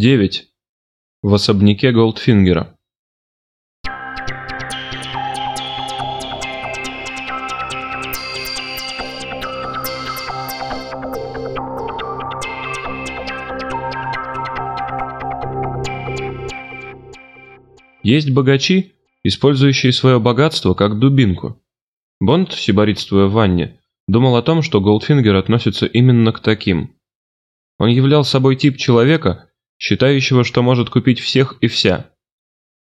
9. В особняке Голдфингера. Есть богачи, использующие свое богатство как дубинку. Бонд, сибаритствуя в ванне, думал о том, что Голдфингер относится именно к таким. Он являл собой тип человека, считающего, что может купить всех и вся.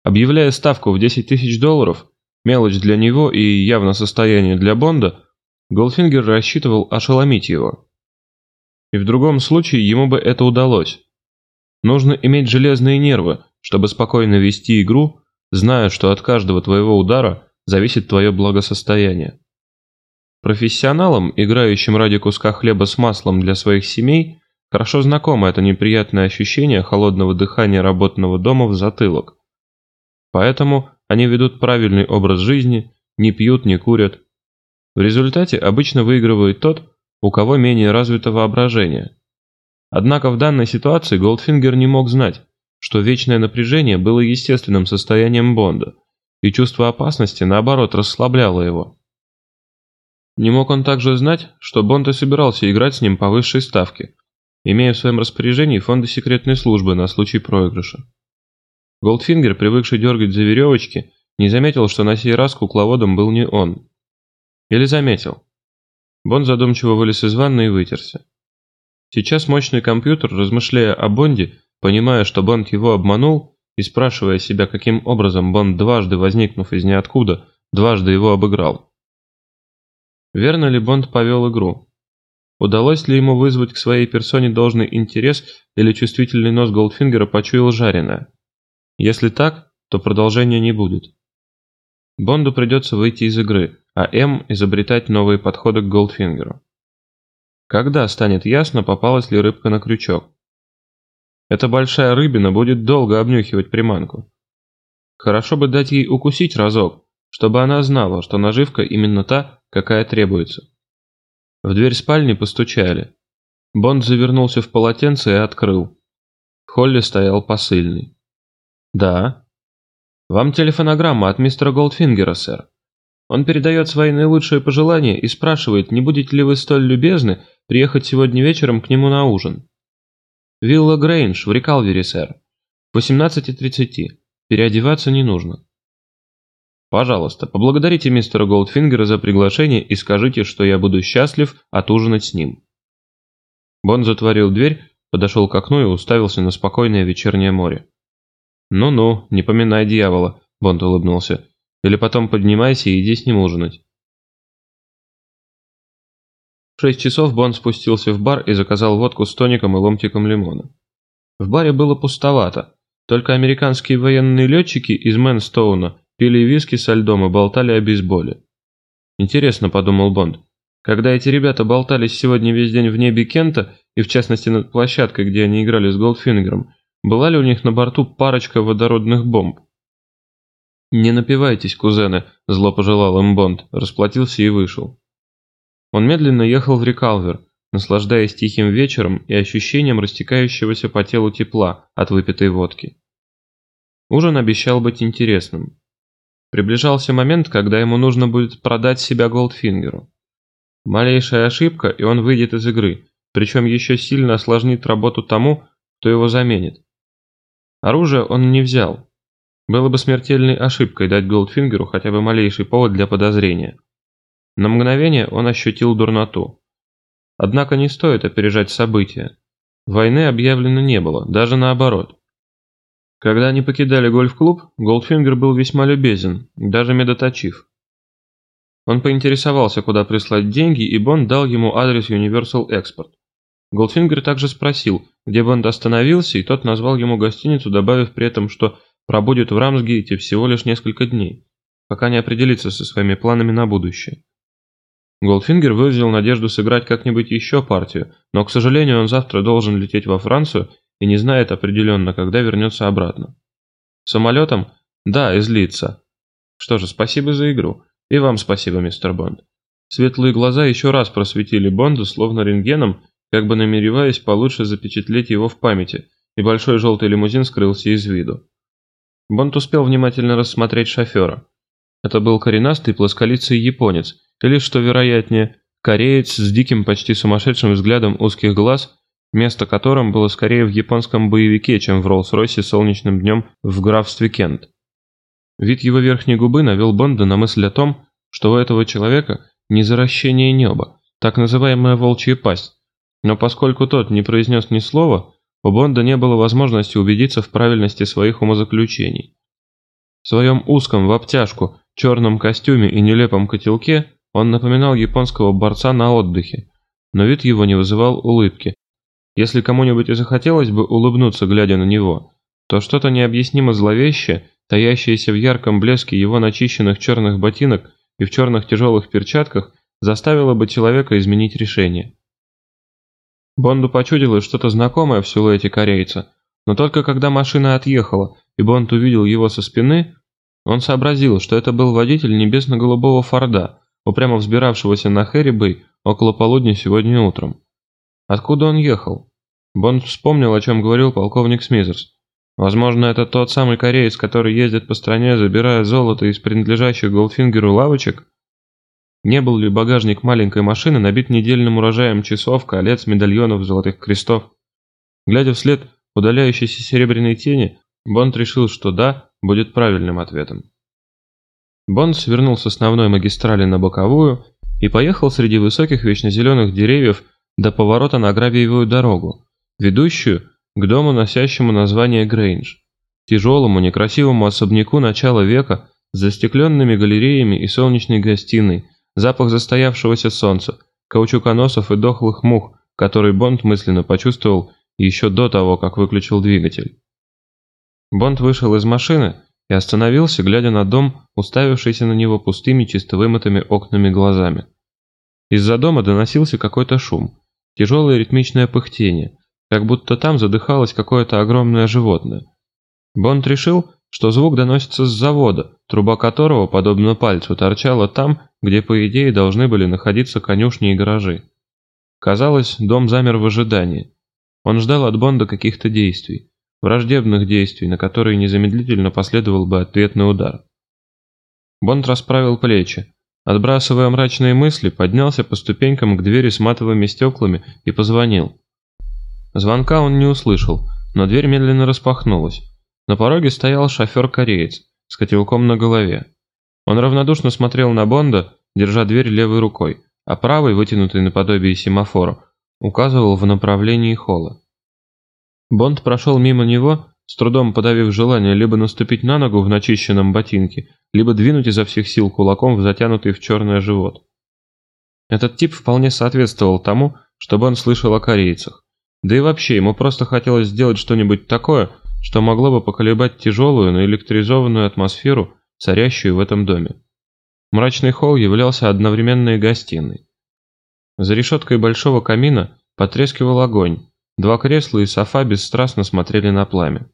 Объявляя ставку в 10 тысяч долларов, мелочь для него и явно состояние для Бонда, Голфингер рассчитывал ошеломить его. И в другом случае ему бы это удалось. Нужно иметь железные нервы, чтобы спокойно вести игру, зная, что от каждого твоего удара зависит твое благосостояние. Профессионалам, играющим ради куска хлеба с маслом для своих семей, Хорошо знакомо это неприятное ощущение холодного дыхания работного дома в затылок. Поэтому они ведут правильный образ жизни, не пьют, не курят. В результате обычно выигрывает тот, у кого менее развито воображение. Однако в данной ситуации Голдфингер не мог знать, что вечное напряжение было естественным состоянием Бонда, и чувство опасности, наоборот, расслабляло его. Не мог он также знать, что Бонд и собирался играть с ним по высшей ставке, имея в своем распоряжении фонды секретной службы на случай проигрыша. Голдфингер, привыкший дергать за веревочки, не заметил, что на сей раз кукловодом был не он. Или заметил. Бонд задумчиво вылез из ванны и вытерся. Сейчас мощный компьютер, размышляя о Бонде, понимая, что Бонд его обманул, и спрашивая себя, каким образом Бонд, дважды возникнув из ниоткуда, дважды его обыграл. Верно ли Бонд повел игру? Удалось ли ему вызвать к своей персоне должный интерес или чувствительный нос Голдфингера почуял жареное? Если так, то продолжения не будет. Бонду придется выйти из игры, а М изобретать новые подходы к Голдфингеру. Когда станет ясно, попалась ли рыбка на крючок? Эта большая рыбина будет долго обнюхивать приманку. Хорошо бы дать ей укусить разок, чтобы она знала, что наживка именно та, какая требуется. В дверь спальни постучали. Бонд завернулся в полотенце и открыл. В холле стоял посыльный. «Да». «Вам телефонограмма от мистера Голдфингера, сэр. Он передает свои наилучшие пожелания и спрашивает, не будете ли вы столь любезны приехать сегодня вечером к нему на ужин». «Вилла Грейндж в Рекалвере, сэр. В 18.30. Переодеваться не нужно». Пожалуйста, поблагодарите мистера Голдфингера за приглашение и скажите, что я буду счастлив отужинать с ним. Бон затворил дверь, подошел к окну и уставился на спокойное вечернее море. «Ну-ну, не поминай дьявола», — Бонд улыбнулся. «Или потом поднимайся и иди с ним ужинать». В шесть часов Бонд спустился в бар и заказал водку с тоником и ломтиком лимона. В баре было пустовато, только американские военные летчики из Мэнстоуна Пили виски со льдом и болтали о бейсболе. Интересно, подумал Бонд, когда эти ребята болтались сегодня весь день в небе Кента, и в частности над площадкой, где они играли с Голдфингером, была ли у них на борту парочка водородных бомб? «Не напивайтесь, кузены», – зло пожелал им Бонд, расплатился и вышел. Он медленно ехал в Рекалвер, наслаждаясь тихим вечером и ощущением растекающегося по телу тепла от выпитой водки. Ужин обещал быть интересным. Приближался момент, когда ему нужно будет продать себя Голдфингеру. Малейшая ошибка, и он выйдет из игры, причем еще сильно осложнит работу тому, кто его заменит. Оружие он не взял. Было бы смертельной ошибкой дать Голдфингеру хотя бы малейший повод для подозрения. На мгновение он ощутил дурноту. Однако не стоит опережать события. Войны объявлено не было, даже наоборот. Когда они покидали гольф-клуб, Голдфингер был весьма любезен, даже медоточив. Он поинтересовался, куда прислать деньги, и Бонд дал ему адрес Universal Export. Голдфингер также спросил, где Бонд остановился, и тот назвал ему гостиницу, добавив при этом, что пробудет в Рамсгейте всего лишь несколько дней, пока не определится со своими планами на будущее. Голдфингер выразил надежду сыграть как-нибудь еще партию, но, к сожалению, он завтра должен лететь во Францию и не знает определенно, когда вернется обратно. Самолетом? Да, из Лидда. Что же, спасибо за игру. И вам спасибо, мистер Бонд. Светлые глаза еще раз просветили Бонда, словно рентгеном, как бы намереваясь получше запечатлеть его в памяти, и большой желтый лимузин скрылся из виду. Бонд успел внимательно рассмотреть шофера. Это был коренастый плосколицый японец, или, что вероятнее, кореец с диким, почти сумасшедшим взглядом узких глаз, место которым было скорее в японском боевике, чем в Роллс-Ройсе солнечным днем в графстве Кент. Вид его верхней губы навел Бонда на мысль о том, что у этого человека не заращение неба, так называемая волчья пасть, но поскольку тот не произнес ни слова, у Бонда не было возможности убедиться в правильности своих умозаключений. В своем узком в обтяжку, черном костюме и нелепом котелке он напоминал японского борца на отдыхе, но вид его не вызывал улыбки. Если кому-нибудь и захотелось бы улыбнуться, глядя на него, то что-то необъяснимо зловещее, таящееся в ярком блеске его начищенных черных ботинок и в черных тяжелых перчатках, заставило бы человека изменить решение. Бонду почудилось что-то знакомое в силуэте корейца, но только когда машина отъехала, и Бонд увидел его со спины, он сообразил, что это был водитель небесно-голубого Форда, упрямо взбиравшегося на Хэрри-Бэй около полудня сегодня утром. Откуда он ехал? Бонд вспомнил, о чем говорил полковник Смизерс. Возможно, это тот самый кореец, который ездит по стране, забирая золото из принадлежащих Голдфингеру лавочек? Не был ли багажник маленькой машины набит недельным урожаем часов, колец, медальонов, золотых крестов? Глядя вслед удаляющейся серебряной тени, Бонд решил, что «да» будет правильным ответом. Бонд свернул с основной магистрали на боковую и поехал среди высоких вечно зеленых деревьев до поворота на гравиевую дорогу, ведущую к дому, носящему название Грейндж, тяжелому некрасивому особняку начала века с застекленными галереями и солнечной гостиной, запах застоявшегося солнца, каучуконосов и дохлых мух, который Бонд мысленно почувствовал еще до того, как выключил двигатель. Бонд вышел из машины и остановился, глядя на дом, уставившийся на него пустыми чисто вымытыми окнами глазами. Из-за дома доносился какой-то шум, тяжелое ритмичное пыхтение, как будто там задыхалось какое-то огромное животное. Бонд решил, что звук доносится с завода, труба которого, подобно пальцу, торчала там, где, по идее, должны были находиться конюшни и гаражи. Казалось, дом замер в ожидании. Он ждал от Бонда каких-то действий враждебных действий, на которые незамедлительно последовал бы ответный удар. Бонд расправил плечи, отбрасывая мрачные мысли, поднялся по ступенькам к двери с матовыми стеклами и позвонил. Звонка он не услышал, но дверь медленно распахнулась. На пороге стоял шофер-кореец с котелком на голове. Он равнодушно смотрел на Бонда, держа дверь левой рукой, а правой, вытянутой наподобие семафора, указывал в направлении холла. Бонд прошел мимо него, с трудом подавив желание либо наступить на ногу в начищенном ботинке, либо двинуть изо всех сил кулаком в затянутый в черное живот. Этот тип вполне соответствовал тому, чтобы он слышал о корейцах. Да и вообще, ему просто хотелось сделать что-нибудь такое, что могло бы поколебать тяжелую, но электризованную атмосферу, царящую в этом доме. Мрачный холл являлся одновременно и гостиной. За решеткой большого камина потрескивал огонь, Два кресла и софа бесстрастно смотрели на пламя.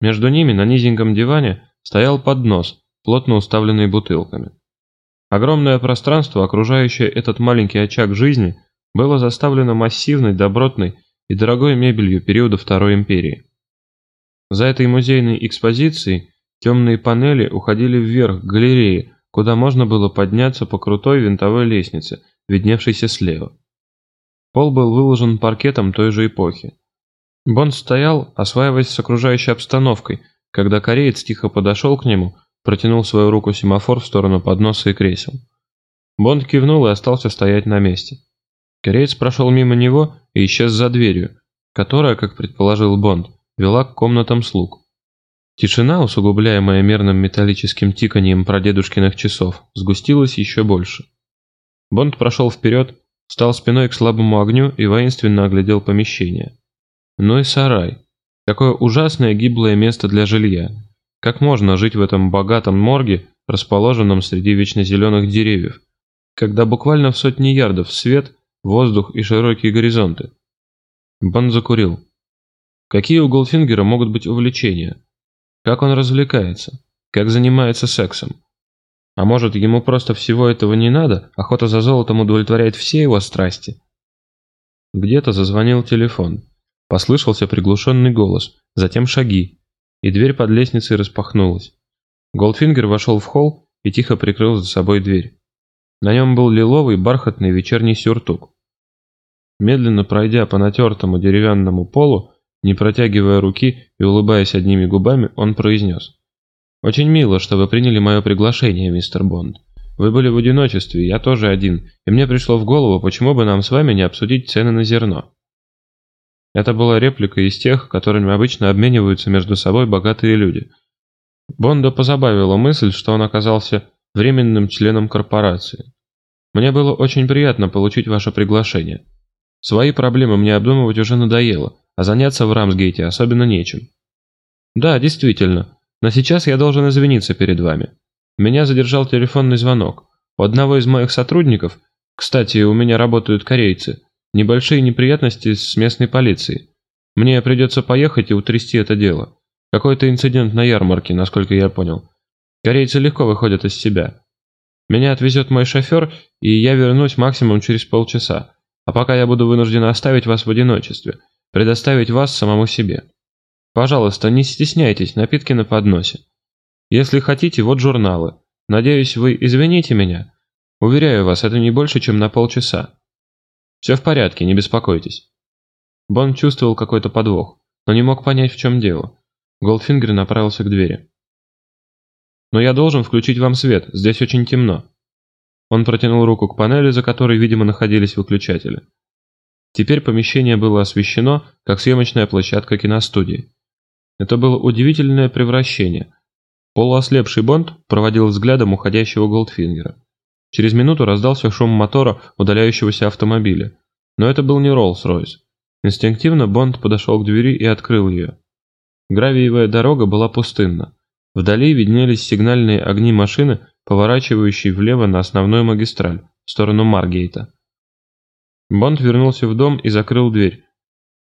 Между ними на низеньком диване стоял поднос, плотно уставленный бутылками. Огромное пространство, окружающее этот маленький очаг жизни, было заставлено массивной, добротной и дорогой мебелью периода Второй империи. За этой музейной экспозицией темные панели уходили вверх к галерее, куда можно было подняться по крутой винтовой лестнице, видневшейся слева. Пол был выложен паркетом той же эпохи. Бонд стоял, осваиваясь с окружающей обстановкой, когда кореец тихо подошел к нему, протянул свою руку семафор в сторону подноса и кресел. Бонд кивнул и остался стоять на месте. Кореец прошел мимо него и исчез за дверью, которая, как предположил Бонд, вела к комнатам слуг. Тишина, усугубляемая мерным металлическим тиканьем прадедушкиных часов, сгустилась еще больше. Бонд прошел вперед, Встал спиной к слабому огню и воинственно оглядел помещение. Ну и сарай. Какое ужасное гиблое место для жилья. Как можно жить в этом богатом морге, расположенном среди вечно деревьев, когда буквально в сотни ярдов свет, воздух и широкие горизонты? Бон закурил. Какие у Голдфингера могут быть увлечения? Как он развлекается? Как занимается сексом? А может, ему просто всего этого не надо? Охота за золотом удовлетворяет все его страсти? Где-то зазвонил телефон. Послышался приглушенный голос, затем шаги, и дверь под лестницей распахнулась. Голдфингер вошел в холл и тихо прикрыл за собой дверь. На нем был лиловый бархатный вечерний сюртук. Медленно пройдя по натертому деревянному полу, не протягивая руки и улыбаясь одними губами, он произнес. «Очень мило, что вы приняли мое приглашение, мистер Бонд. Вы были в одиночестве, я тоже один, и мне пришло в голову, почему бы нам с вами не обсудить цены на зерно». Это была реплика из тех, которыми обычно обмениваются между собой богатые люди. Бонда позабавила мысль, что он оказался временным членом корпорации. «Мне было очень приятно получить ваше приглашение. Свои проблемы мне обдумывать уже надоело, а заняться в Рамсгейте особенно нечем. Да, действительно, но сейчас я должен извиниться перед вами. Меня задержал телефонный звонок. У одного из моих сотрудников, кстати, у меня работают корейцы, небольшие неприятности с местной полицией. Мне придется поехать и утрясти это дело. Какой-то инцидент на ярмарке, насколько я понял. Корейцы легко выходят из себя. Меня отвезет мой шофер, и я вернусь максимум через полчаса. А пока я буду вынужден оставить вас в одиночестве, предоставить вас самому себе. Пожалуйста, не стесняйтесь, напитки на подносе. Если хотите, вот журналы. Надеюсь, вы извините меня. Уверяю вас, это не больше, чем на полчаса. Все в порядке, не беспокойтесь. Бонд чувствовал какой-то подвох, но не мог понять, в чем дело. Голдфингер направился к двери. «Но я должен включить вам свет, здесь очень темно». Он протянул руку к панели, за которой, видимо, находились выключатели. Теперь помещение было освещено, как съемочная площадка киностудии. Это было удивительное превращение. Полуослепший Бонд проводил взглядом уходящего Голдфингера. Через минуту раздался шум мотора удаляющегося автомобиля. Но это был не Роллс-Ройс. Инстинктивно Бонд подошел к двери и открыл ее. Гравиевая дорога была пустынна. Вдали виднелись сигнальные огни машины, поворачивающей влево на основную магистраль, в сторону Маргейта. Бонд вернулся в дом и закрыл дверь.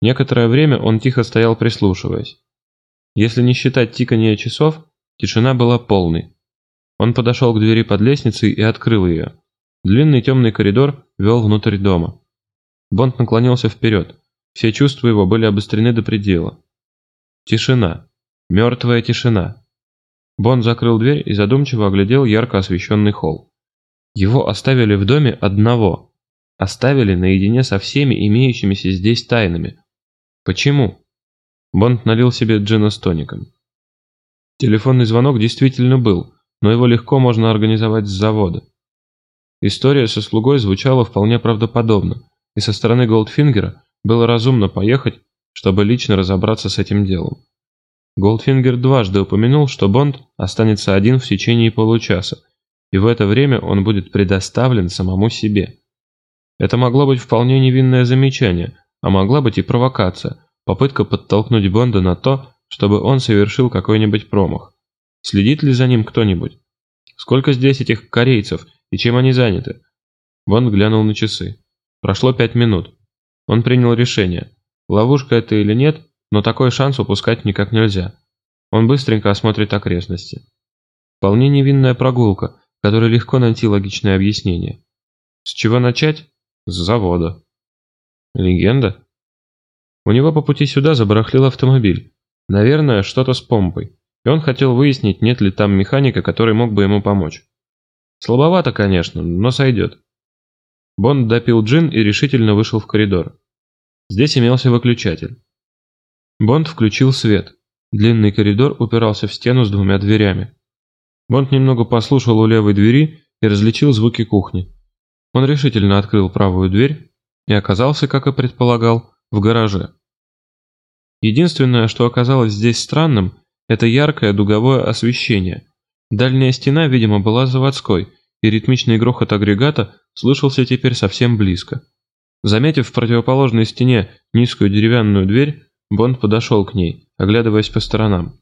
Некоторое время он тихо стоял, прислушиваясь. Если не считать тикания часов, тишина была полной. Он подошел к двери под лестницей и открыл ее. Длинный темный коридор вел внутрь дома. Бонд наклонился вперед. Все чувства его были обострены до предела. Тишина. Мертвая тишина. Бонд закрыл дверь и задумчиво оглядел ярко освещенный холл. Его оставили в доме одного. Оставили наедине со всеми имеющимися здесь тайнами. Почему? Бонд налил себе джина с тоником. Телефонный звонок действительно был, но его легко можно организовать с завода. История со слугой звучала вполне правдоподобно, и со стороны Голдфингера было разумно поехать, чтобы лично разобраться с этим делом. Голдфингер дважды упомянул, что Бонд останется один в течение получаса, и в это время он будет предоставлен самому себе. Это могло быть вполне невинное замечание, а могла быть и провокация, попытка подтолкнуть Бонда на то, чтобы он совершил какой-нибудь промах. Следит ли за ним кто-нибудь? Сколько здесь этих корейцев и чем они заняты? Бонд глянул на часы. Прошло пять минут. Он принял решение. Ловушка это или нет, но такой шанс упускать никак нельзя. Он быстренько осмотрит окрестности. Вполне невинная прогулка, которой легко найти логичное объяснение. С чего начать? С завода. Легенда? У него по пути сюда забарахлил автомобиль. Наверное, что-то с помпой. И он хотел выяснить, нет ли там механика, который мог бы ему помочь. Слабовато, конечно, но сойдет. Бонд допил джин и решительно вышел в коридор. Здесь имелся выключатель. Бонд включил свет. Длинный коридор упирался в стену с двумя дверями. Бонд немного послушал у левой двери и различил звуки кухни. Он решительно открыл правую дверь и оказался, как и предполагал, в гараже. Единственное, что оказалось здесь странным, это яркое дуговое освещение. Дальняя стена, видимо, была заводской, и ритмичный грохот агрегата слышался теперь совсем близко. Заметив в противоположной стене низкую деревянную дверь, Бонд подошел к ней, оглядываясь по сторонам.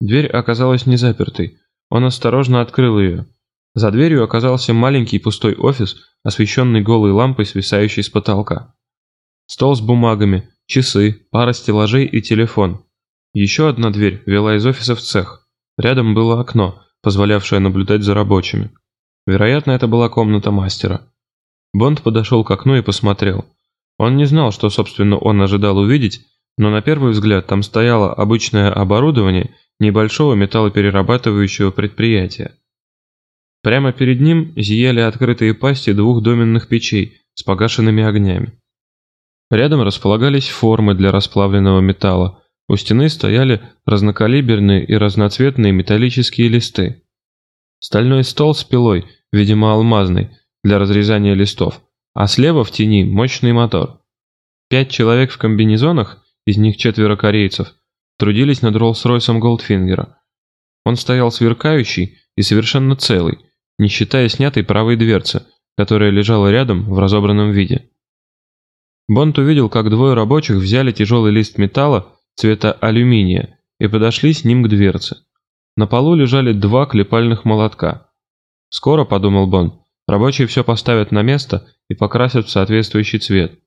Дверь оказалась не запертой. Он осторожно открыл ее. За дверью оказался маленький пустой офис, освещенный голой лампой, свисающей с потолка. Стол с бумагами, часы, пара стеллажей и телефон. Еще одна дверь вела из офиса в цех. Рядом было окно, позволявшее наблюдать за рабочими. Вероятно, это была комната мастера. Бонд подошел к окну и посмотрел. Он не знал, что, собственно, он ожидал увидеть, Но на первый взгляд там стояло обычное оборудование небольшого металлоперерабатывающего предприятия. Прямо перед ним зияли открытые пасти двух доменных печей с погашенными огнями. Рядом располагались формы для расплавленного металла, у стены стояли разнокалиберные и разноцветные металлические листы. Стальной стол с пилой, видимо алмазный, для разрезания листов, а слева в тени мощный мотор. Пять человек в комбинезонах, из них четверо корейцев, трудились над Роллс-Ройсом Голдфингера. Он стоял сверкающий и совершенно целый, не считая снятой правой дверцы, которая лежала рядом в разобранном виде. Бонд увидел, как двое рабочих взяли тяжелый лист металла цвета алюминия и подошли с ним к дверце. На полу лежали два клепальных молотка. Скоро, подумал Бонд, рабочие все поставят на место и покрасят в соответствующий цвет.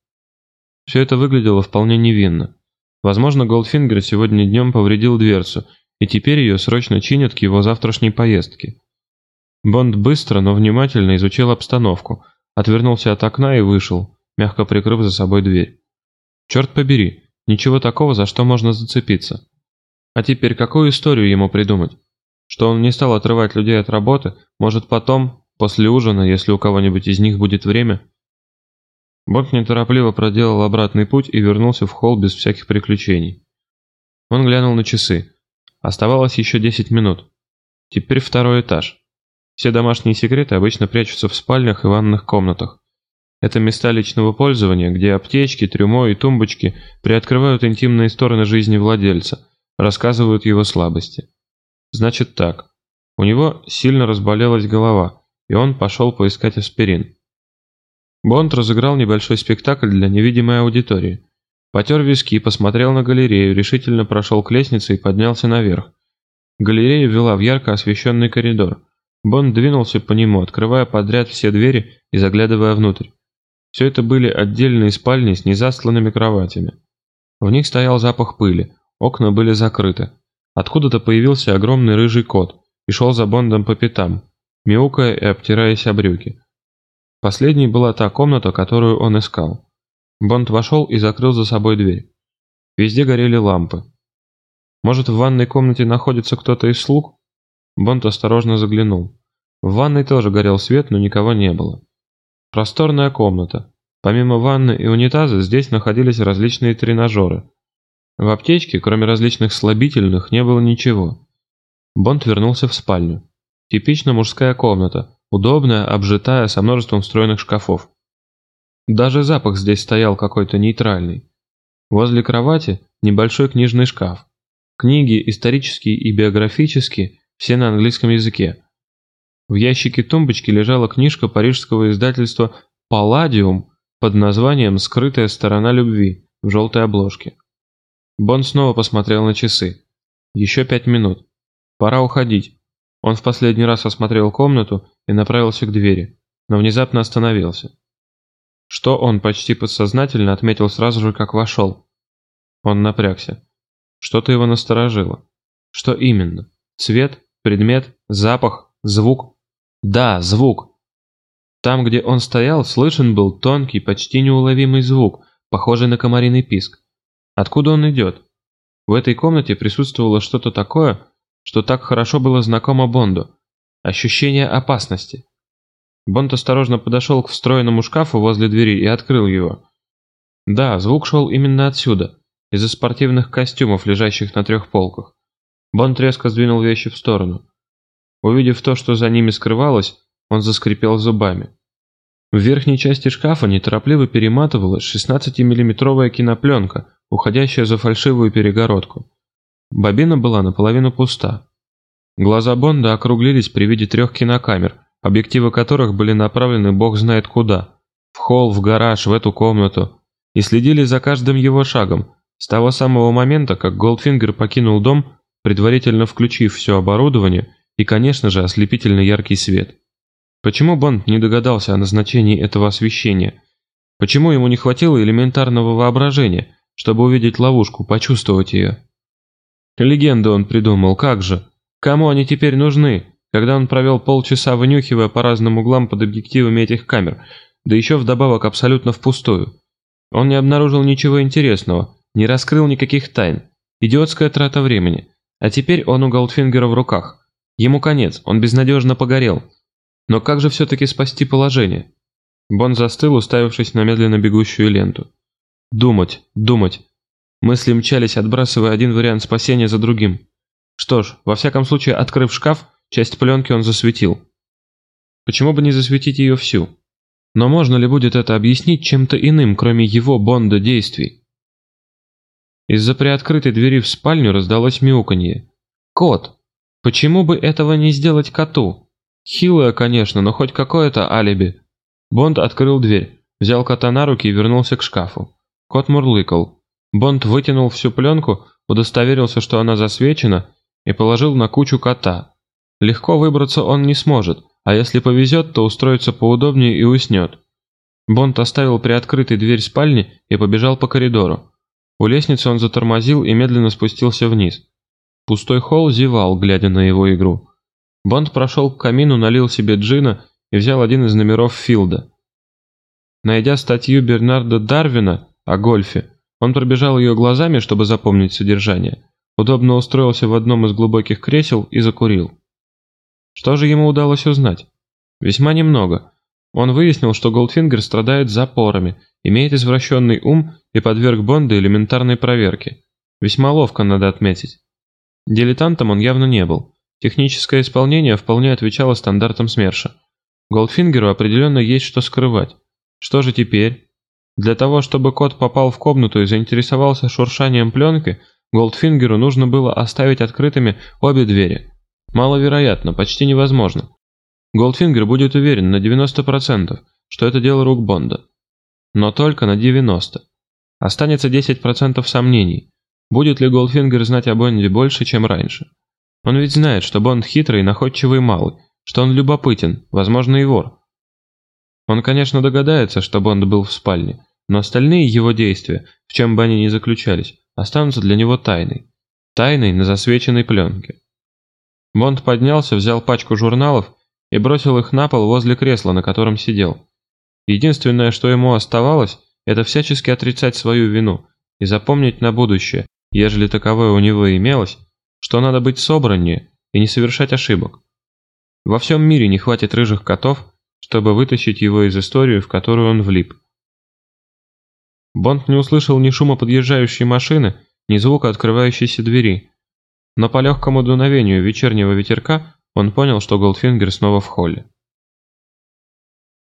Все это выглядело вполне невинно. Возможно, Голдфингер сегодня днем повредил дверцу, и теперь ее срочно чинят к его завтрашней поездке. Бонд быстро, но внимательно изучил обстановку, отвернулся от окна и вышел, мягко прикрыв за собой дверь. Черт побери, ничего такого, за что можно зацепиться. А теперь какую историю ему придумать? Что он не стал отрывать людей от работы, может потом, после ужина, если у кого-нибудь из них будет время, Бонд неторопливо проделал обратный путь и вернулся в холл без всяких приключений. Он глянул на часы. Оставалось еще 10 минут. Теперь второй этаж. Все домашние секреты обычно прячутся в спальнях и ванных комнатах. Это места личного пользования, где аптечки, трюмо и тумбочки приоткрывают интимные стороны жизни владельца, рассказывают его слабости. Значит так. У него сильно разболелась голова, и он пошел поискать аспирин. Бонд разыграл небольшой спектакль для невидимой аудитории. Потер виски, посмотрел на галерею, решительно прошел к лестнице и поднялся наверх. Галерея вела в ярко освещенный коридор. Бонд двинулся по нему, открывая подряд все двери и заглядывая внутрь. Все это были отдельные спальни с незастланными кроватями. В них стоял запах пыли, окна были закрыты. Откуда-то появился огромный рыжий кот и шел за Бондом по пятам, мяукая и обтираясь о брюки. Последней была та комната, которую он искал. Бонд вошел и закрыл за собой дверь. Везде горели лампы. Может, в ванной комнате находится кто-то из слуг? Бонд осторожно заглянул. В ванной тоже горел свет, но никого не было. Просторная комната. Помимо ванны и унитаза, здесь находились различные тренажеры. В аптечке, кроме различных слабительных, не было ничего. Бонд вернулся в спальню. Типично мужская комната, Удобная, обжитая, со множеством встроенных шкафов. Даже запах здесь стоял какой-то нейтральный. Возле кровати небольшой книжный шкаф. Книги, исторические и биографические, все на английском языке. В ящике тумбочки лежала книжка парижского издательства «Палладиум» под названием «Скрытая сторона любви» в желтой обложке. Бон снова посмотрел на часы. Еще пять минут. Пора уходить. Он в последний раз осмотрел комнату и направился к двери, но внезапно остановился. Что он почти подсознательно отметил сразу же, как вошел. Он напрягся. Что-то его насторожило. Что именно? Цвет? Предмет? Запах? Звук? Да, звук. Там, где он стоял, слышен был тонкий, почти неуловимый звук, похожий на комариный писк. Откуда он идет? В этой комнате присутствовало что-то такое, что так хорошо было знакомо Бонду. Ощущение опасности. Бонд осторожно подошел к встроенному шкафу возле двери и открыл его. Да, звук шел именно отсюда, из-за спортивных костюмов, лежащих на трех полках. Бонд резко сдвинул вещи в сторону. Увидев то, что за ними скрывалось, он заскрипел зубами. В верхней части шкафа неторопливо перематывалась 16-миллиметровая кинопленка, уходящая за фальшивую перегородку. Бобина была наполовину пуста. Глаза Бонда округлились при виде трех кинокамер, объективы которых были направлены бог знает куда. В холл, в гараж, в эту комнату. И следили за каждым его шагом, с того самого момента, как Голдфингер покинул дом, предварительно включив все оборудование и, конечно же, ослепительно яркий свет. Почему Бонд не догадался о назначении этого освещения? Почему ему не хватило элементарного воображения, чтобы увидеть ловушку, почувствовать ее? Легенду он придумал, как же? Кому они теперь нужны, когда он провел полчаса вынюхивая по разным углам под объективами этих камер, да еще вдобавок абсолютно впустую? Он не обнаружил ничего интересного, не раскрыл никаких тайн. Идиотская трата времени. А теперь он у Голдфингера в руках. Ему конец, он безнадежно погорел. Но как же все-таки спасти положение? Бон застыл, уставившись на медленно бегущую ленту. Думать, думать. Мысли мчались, отбрасывая один вариант спасения за другим. Что ж, во всяком случае, открыв шкаф, часть пленки он засветил. Почему бы не засветить ее всю? Но можно ли будет это объяснить чем-то иным, кроме его Бонда действий? Из-за приоткрытой двери в спальню раздалось мяуканье. «Кот! Почему бы этого не сделать коту? Хилое, конечно, но хоть какое-то алиби». Бонд открыл дверь, взял кота на руки и вернулся к шкафу. Кот мурлыкал. Бонд вытянул всю пленку, удостоверился, что она засвечена, и положил на кучу кота. Легко выбраться он не сможет, а если повезет, то устроится поудобнее и уснет. Бонд оставил приоткрытой дверь спальни и побежал по коридору. У лестницы он затормозил и медленно спустился вниз. Пустой холл зевал, глядя на его игру. Бонд прошел к камину, налил себе джина и взял один из номеров Филда. Найдя статью Бернарда Дарвина о гольфе, он пробежал ее глазами, чтобы запомнить содержание, удобно устроился в одном из глубоких кресел и закурил. Что же ему удалось узнать? Весьма немного. Он выяснил, что Голдфингер страдает запорами, имеет извращенный ум и подверг Бонда элементарной проверке. Весьма ловко, надо отметить. Дилетантом он явно не был. Техническое исполнение вполне отвечало стандартам СМЕРШа. Голдфингеру определенно есть что скрывать. Что же теперь? Для того, чтобы кот попал в комнату и заинтересовался шуршанием пленки, Голдфингеру нужно было оставить открытыми обе двери – Маловероятно, почти невозможно. Голдфингер будет уверен на 90%, что это дело рук Бонда. Но только на 90%. Останется 10% сомнений. Будет ли Голдфингер знать о Бонде больше, чем раньше? Он ведь знает, что Бонд хитрый, находчивый малый, что он любопытен, возможно и вор. Он, конечно, догадается, что Бонд был в спальне, но остальные его действия, в чем бы они ни заключались, останутся для него тайной. Тайной на засвеченной пленке. Бонд поднялся, взял пачку журналов и бросил их на пол возле кресла, на котором сидел. Единственное, что ему оставалось, это всячески отрицать свою вину и запомнить на будущее, ежели таковое у него имелось, что надо быть собраннее и не совершать ошибок. Во всем мире не хватит рыжих котов, чтобы вытащить его из истории, в которую он влип. Бонд не услышал ни шума подъезжающей машины, ни звука открывающейся двери, но по легкому дуновению вечернего ветерка он понял, что Голдфингер снова в холле.